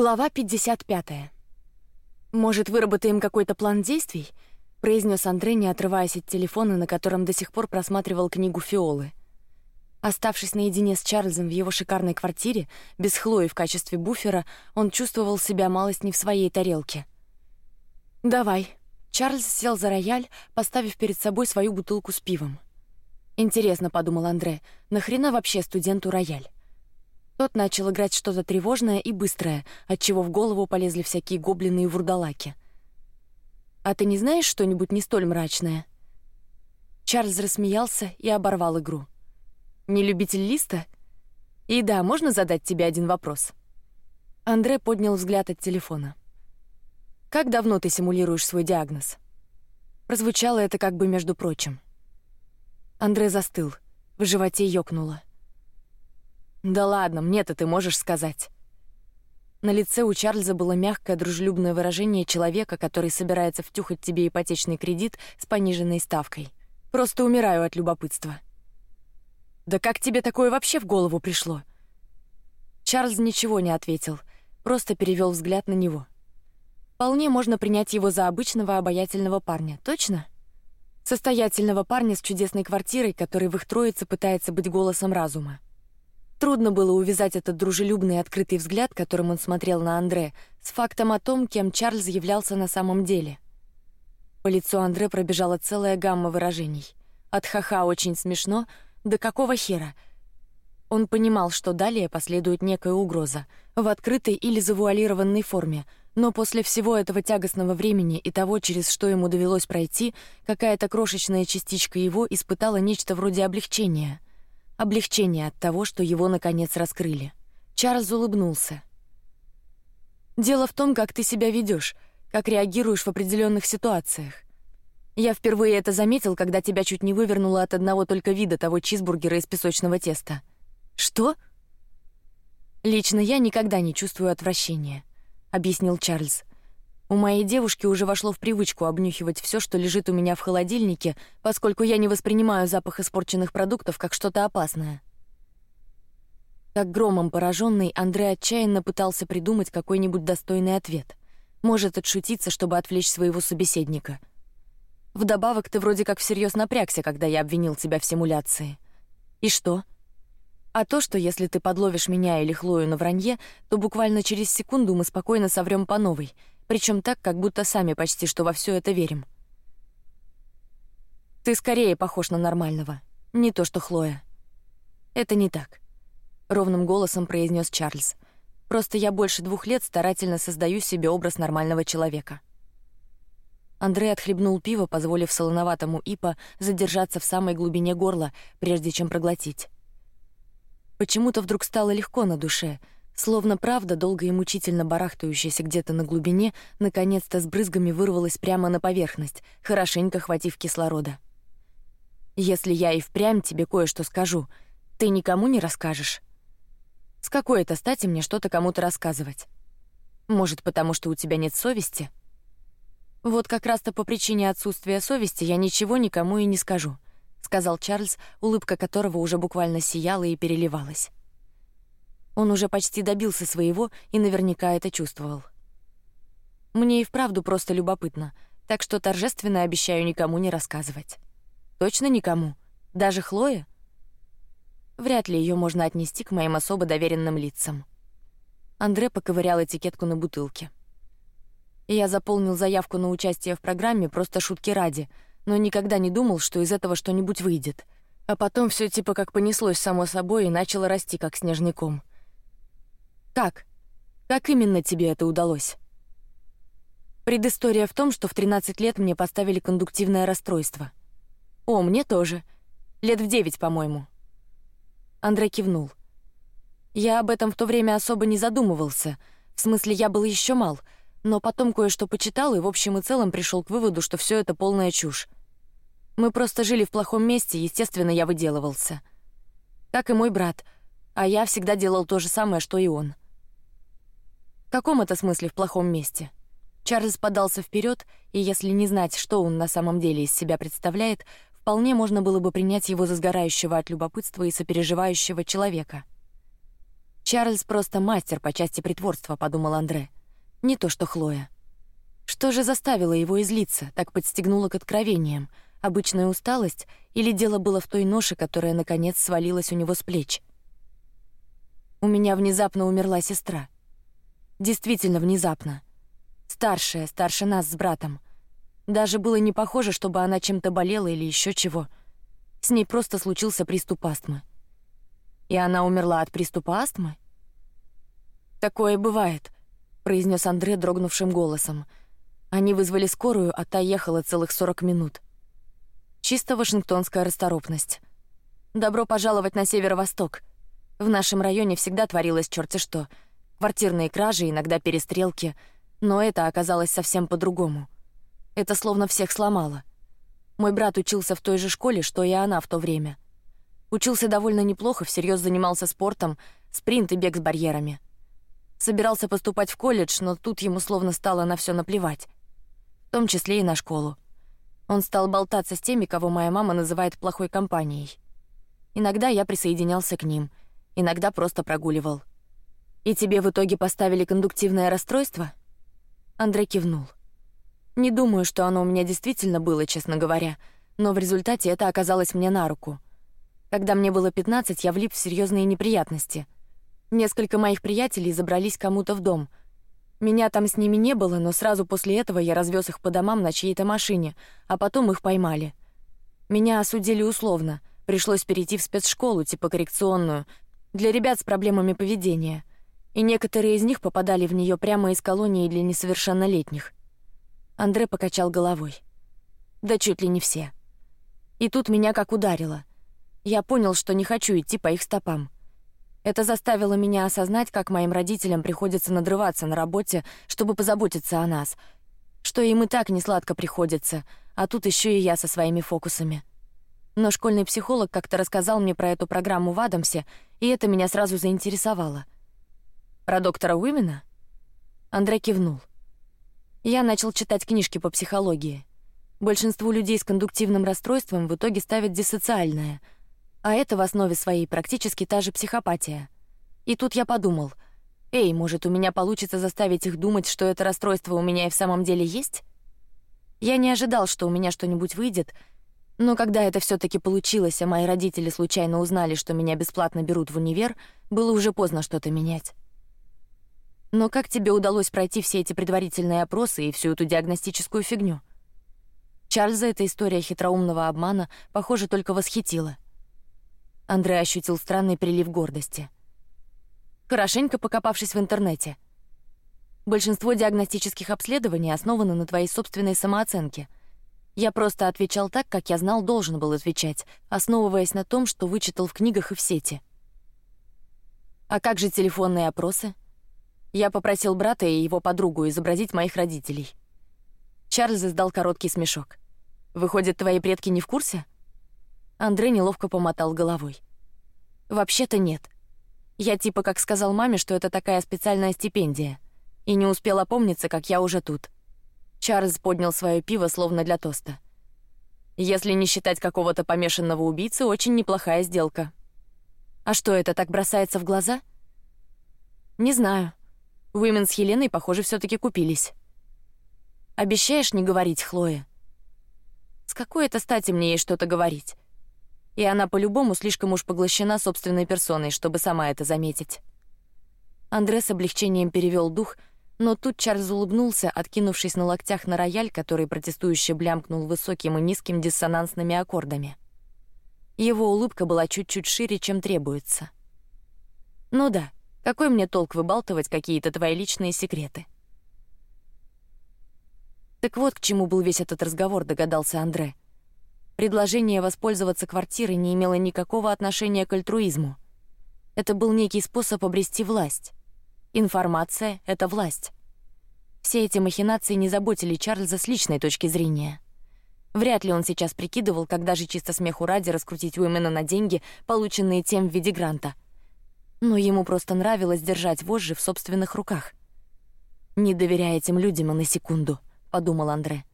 Глава 55. Может, выработаем какой-то план действий? произнес Андрей, не отрываясь от телефона, на котором до сих пор просматривал книгу Фиолы. Оставшись наедине с Чарльзом в его шикарной квартире, без Хлои в качестве буфера, он чувствовал себя малость не в своей тарелке. Давай. Чарльз сел за рояль, поставив перед собой свою бутылку с пивом. Интересно, подумал Андре, нахрена вообще студенту рояль? Тот начал играть что-то тревожное и быстрое, от чего в голову полезли всякие гоблины и вурдалаки. А ты не знаешь что-нибудь не столь мрачное? Чарльз рассмеялся и оборвал игру. Не любитель листа? И да, можно задать тебе один вопрос. Андре поднял взгляд от телефона. Как давно ты симулируешь свой диагноз? Прозвучало это как бы между прочим. Андре застыл, в животе ёкнуло. Да ладно, мне-то ты можешь сказать. На лице у Чарльза было мягкое, дружелюбное выражение человека, который собирается втюхать тебе ипотечный кредит с пониженной ставкой. Просто умираю от любопытства. Да как тебе такое вообще в голову пришло? Чарльз ничего не ответил, просто перевел взгляд на него. Вполне можно принять его за обычного обаятельного парня, точно? Состоятельного парня с чудесной квартирой, который в их троице пытается быть голосом разума. Трудно было увязать этот дружелюбный открытый взгляд, которым он смотрел на Андре, с фактом о том, кем Чарльз являлся на самом деле. По лицу Андре пробежала целая гамма выражений. От хаха очень смешно до какого хера. Он понимал, что далее последует некая угроза в открытой или завуалированной форме, но после всего этого тягостного времени и того, через что ему довелось пройти, какая-то крошечная частичка его испытала нечто вроде облегчения облегчение от того, что его наконец раскрыли. Чарльз улыбнулся. Дело в том, как ты себя ведешь, как реагируешь в определенных ситуациях. Я впервые это заметил, когда тебя чуть не вывернуло от одного только вида того чизбургера из песочного теста. Что? Лично я никогда не чувствую отвращения, объяснил Чарльз. У моей девушки уже вошло в привычку обнюхивать все, что лежит у меня в холодильнике, поскольку я не воспринимаю запах испорченных продуктов как что-то опасное. Как громом пораженный, Андрей отчаянно пытался придумать какой-нибудь достойный ответ. Может отшутиться, чтобы отвлечь своего собеседника. Вдобавок ты вроде как всерьез напрягся, когда я обвинил тебя в симуляции. И что? А то, что если ты подловишь меня или Хлою на вранье, то буквально через секунду мы спокойно соврем по новой причем так, как будто сами почти что во все это верим. Ты скорее похож на нормального, не то что Хлоя. Это не так, ровным голосом произнес Чарльз. Просто я больше двух лет старательно создаю себе образ нормального человека. Андрей отхлебнул пиво, позволив солоноватому ипа задержаться в самой глубине горла, прежде чем проглотить. Почему-то вдруг стало легко на душе, Словно правда, долго и мучительно барахтающаяся где-то на глубине, наконец-то с брызгами вырвалась прямо на поверхность, хорошенько хватив кислорода. Если я и впрямь тебе кое-что скажу, ты никому не расскажешь. С какой это стати мне что-то кому-то рассказывать? Может, потому что у тебя нет совести? Вот как раз-то по причине отсутствия совести я ничего никому и не скажу, сказал Чарльз, улыбка которого уже буквально сияла и переливалась. Он уже почти добился своего и наверняка это чувствовал. Мне и вправду просто любопытно, так что торжественно обещаю никому не рассказывать. Точно никому, даже Хлое. Вряд ли ее можно отнести к моим особо доверенным лицам. Андре поковырял этикетку на бутылке. Я заполнил заявку на участие в программе просто шутки ради, но никогда не думал, что из этого что-нибудь выйдет. А потом все типа как понеслось само собой и начало расти как снежный ком. Как? Как именно тебе это удалось? Предыстория в том, что в 13 лет мне поставили кондуктивное расстройство. О, мне тоже. Лет в девять, по-моему. Андрей кивнул. Я об этом в то время особо не задумывался. В смысле, я был еще мал, но потом кое-что почитал и в общем и целом пришел к выводу, что все это полная чушь. Мы просто жили в плохом месте, естественно, я выделывался. Как и мой брат, а я всегда делал то же самое, что и он. В каком это смысле в плохом месте? Чарльз подался вперед, и если не знать, что он на самом деле из себя представляет, вполне можно было бы принять его за сгорающего от любопытства и сопереживающего человека. Чарльз просто мастер по части притворства, подумал Андре. Не то что Хлоя. Что же заставило его излиться, так подстегнуло к откровениям? Обычная усталость или дело было в той ноше, которая наконец свалилась у него с плеч? У меня внезапно умерла сестра. Действительно внезапно. Старшая, старше нас с братом. Даже было не похоже, чтобы она чем-то болела или еще чего. С ней просто случился приступ астмы. И она умерла от приступа астмы. Такое бывает, произнес Андре дрогнувшим голосом. Они вызвали скорую, а та ехала целых сорок минут. Чисто вашингтонская расторопность. Добро пожаловать на северо-восток. В нашем районе всегда творилось черти что. Квартирные кражи, иногда перестрелки, но это оказалось совсем по-другому. Это словно всех сломало. Мой брат учился в той же школе, что и она в то время. Учился довольно неплохо, всерьез занимался спортом, спринт и бег с барьерами. Собирался поступать в колледж, но тут ему словно стало на все наплевать, в том числе и на школу. Он стал болтаться с теми, кого моя мама называет плохой компанией. Иногда я присоединялся к ним, иногда просто прогуливал. И тебе в итоге поставили кондуктивное расстройство? Андрей кивнул. Не думаю, что оно у меня действительно было, честно говоря, но в результате это оказалось мне на руку. Когда мне было 15, я влип в серьезные неприятности. Несколько моих приятелей забрались кому-то в дом. Меня там с ними не было, но сразу после этого я развез их по домам на чьей-то машине, а потом их поймали. Меня осудили условно. Пришлось перейти в спецшколу, типа коррекционную, для ребят с проблемами поведения. И некоторые из них попадали в нее прямо из колонии для несовершеннолетних. Андре покачал головой. Да чуть ли не все. И тут меня как ударило. Я понял, что не хочу идти по их стопам. Это заставило меня осознать, как моим родителям приходится надрываться на работе, чтобы позаботиться о нас, что им и так не сладко приходится, а тут еще и я со своими фокусами. Но школьный психолог как-то рассказал мне про эту программу в Адамсе, и это меня сразу заинтересовало. Про доктора Уимена? Андрей кивнул. Я начал читать книжки по психологии. Большинству людей с кондуктивным расстройством в итоге ставят диссоциальное, а это в основе своей практически та же психопатия. И тут я подумал, эй, может, у меня получится заставить их думать, что это расстройство у меня и в самом деле есть? Я не ожидал, что у меня что-нибудь выйдет, но когда это все-таки получилось, а мои родители случайно узнали, что меня бесплатно берут в универ, было уже поздно что-то менять. Но как тебе удалось пройти все эти предварительные опросы и всю эту диагностическую фигню? Чарльза эта история хитроумного обмана, похоже, только восхитила. Андрей ощутил странный прилив гордости. Хорошенько покопавшись в интернете. Большинство диагностических обследований основаны на твоей собственной самооценке. Я просто отвечал так, как я знал, должен был отвечать, основываясь на том, что вычитал в книгах и в сети. А как же телефонные опросы? Я попросил брата и его подругу изобразить моих родителей. Чарльз издал короткий смешок. Выходит, твои предки не в курсе? Андрей неловко помотал головой. Вообще-то нет. Я типа как сказал маме, что это такая специальная стипендия, и не успел опомниться, как я уже тут. Чарльз поднял свое пиво, словно для тоста. Если не считать какого-то помешанного убийцы, очень неплохая сделка. А что это так бросается в глаза? Не знаю. Уимен с Еленой, похоже, все-таки купились. Обещаешь не говорить Хлое? С какой это стати мне ей что-то говорить? И она по-любому слишком уж поглощена собственной персоной, чтобы сама это заметить. Андре с облегчением перевел дух, но тут Чарльз улыбнулся, откинувшись на локтях на рояль, который протестующе блямкнул высоким и низким диссонансными аккордами. Его улыбка была чуть-чуть шире, чем требуется. Ну да, какой мне толк выбалтывать какие-то твои личные секреты? Так вот к чему был весь этот разговор, догадался Андре. Предложение воспользоваться квартирой не имело никакого отношения к альтруизму. Это был некий способ обрести власть. Информация — это власть. Все эти махинации не заботили Чарльза с личной точки зрения. Вряд ли он сейчас прикидывал, как даже чисто смеху ради раскрутить Уимена на деньги, полученные тем в виде гранта — но ему просто нравилось держать вожжи в собственных руках. Не доверяя этим людям и на секунду, подумал Андре.